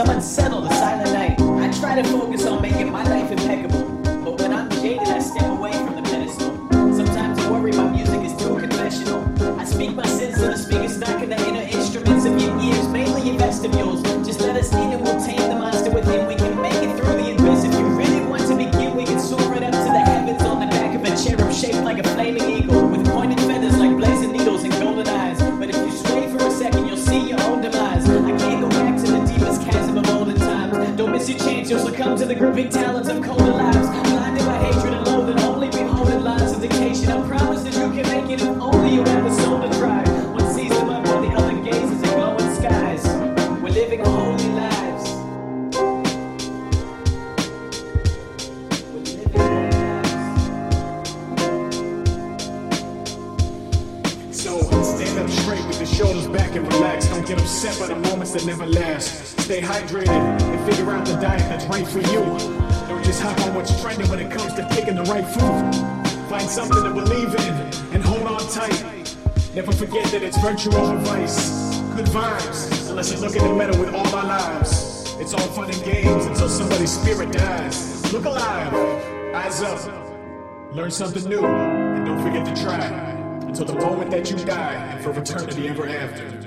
I'm unsettled, a silent night. I try to focus on making my life impeccable. Gripping talons of colder shoulders back and relax. Don't get upset by the moments that never last. Stay hydrated and figure out the diet that's right for you. Don't just hop on what's trending when it comes to picking the right food. Find something to believe in and hold on tight. Never forget that it's virtue over vice. Good vibes, unless you look in the middle with all our lives. It's all fun and games until somebody's spirit dies. Look alive, eyes up, learn something new, and don't forget to try until the moment that you die and for eternity ever after.